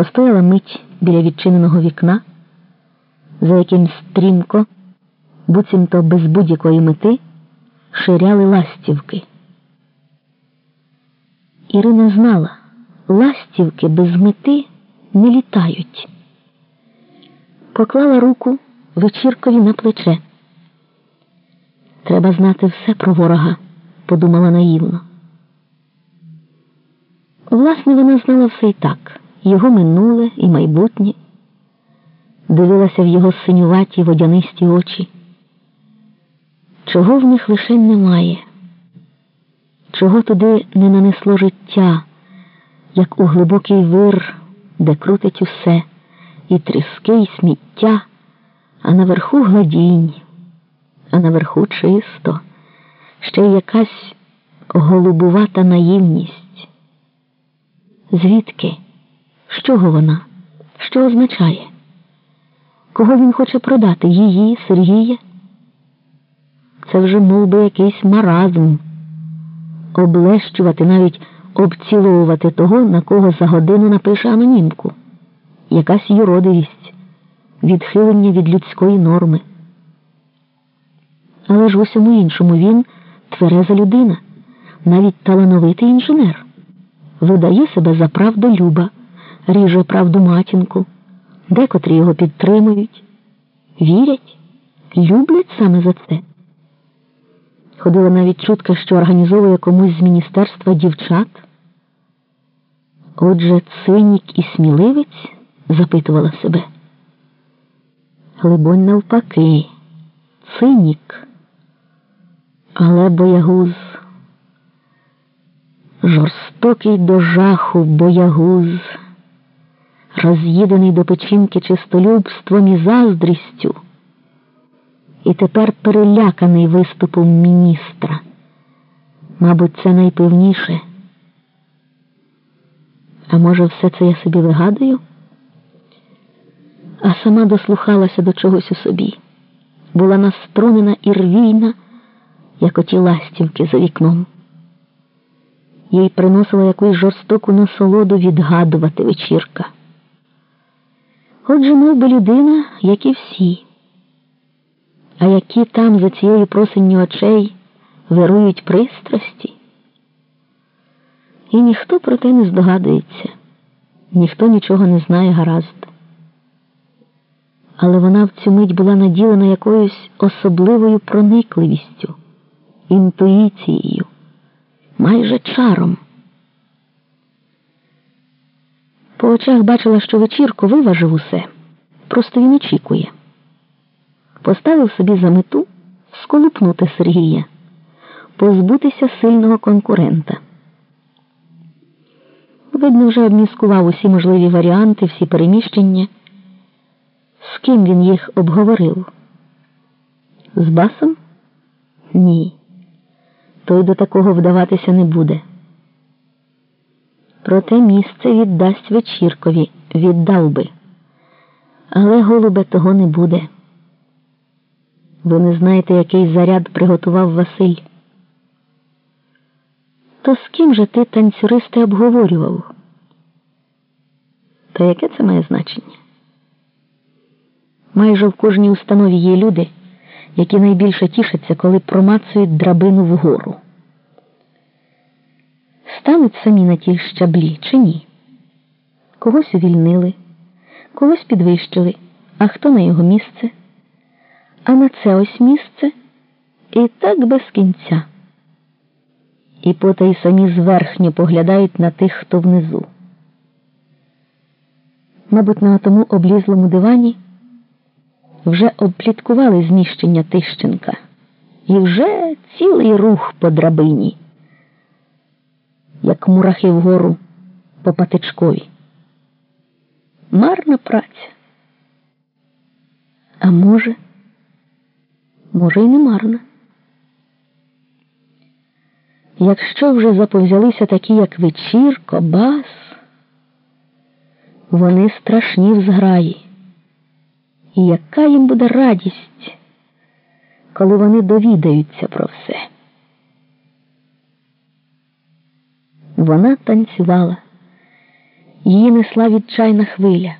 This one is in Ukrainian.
Постояла мить біля відчиненого вікна, за яким стрімко, буцімто без будь-якої мети, ширяли ластівки. Ірина знала, ластівки без мети не літають. Поклала руку вечіркові на плече. Треба знати все про ворога, подумала наївно. Власне, вона знала все і так його минуле і майбутнє, дивилася в його синюваті водянисті очі. Чого в них лише немає, чого туди не нанесло життя, як у глибокий вир, де крутить усе, і тріски, і сміття, а наверху гладінь, а наверху чисто, ще й якась голубувата наївність. Звідки? З чого вона? Що означає? Кого він хоче продати? Її, Сергія? Це вже мов би, якийсь маразм, облещувати, навіть обціловувати того, на кого за годину напише анонімку, якась юродивість, відхилення від людської норми. Але ж в усьому іншому він твереза людина, навіть талановитий інженер, видає себе за правдолюба ріже правду матінку, декотрі його підтримують, вірять, люблять саме за це. Ходила навіть чутка, що організовує комусь з міністерства дівчат. Отже, цинік і сміливець запитувала себе. Глибонь навпаки, цинік, але боягуз, жорстокий до жаху боягуз роз'їдений до печінки чистолюбством і заздрістю, і тепер переляканий виступом міністра. Мабуть, це найпевніше. А може, все це я собі вигадую? А сама дослухалася до чогось у собі, була наструнена і рвійна, як оті ластівки за вікном. Їй приносила якусь жорстоку насолоду відгадувати вечірка. Отже, мов би людина, як і всі, а які там за цією просинню очей вирують пристрасті, і ніхто про те не здогадується, ніхто нічого не знає гаразд. Але вона в цю мить була наділена якоюсь особливою проникливістю, інтуїцією, майже чаром. По очах бачила, що вечірку виважив усе. Просто він очікує. Поставив собі за мету сколупнути Сергія, позбутися сильного конкурента. Видно, вже обміскував усі можливі варіанти, всі переміщення. З ким він їх обговорив? З басом? Ні. Той до такого вдаватися не буде. Проте місце віддасть вечіркові, віддав би. Але голубе того не буде. Ви не знаєте, який заряд приготував Василь. То з ким же ти танцюристи обговорював? Та яке це має значення? Майже в кожній установі є люди, які найбільше тішаться, коли промацують драбину вгору стануть самі на ті щаблі чи ні? Когось увільнили, когось підвищили, а хто на його місце? А на це ось місце і так без кінця. І потай самі зверхньо поглядають на тих, хто внизу. Мабуть, на тому облізлому дивані вже обпліткували зміщення Тищенка і вже цілий рух по драбині як мурахи вгору по патичкові. Марна праця. А може, може, й не марна. Якщо вже заповзялися такі, як вечірко, бас, вони страшні в зграї. І яка їм буде радість, коли вони довідаються про все? Вона танцювала Її несла відчайна хвиля.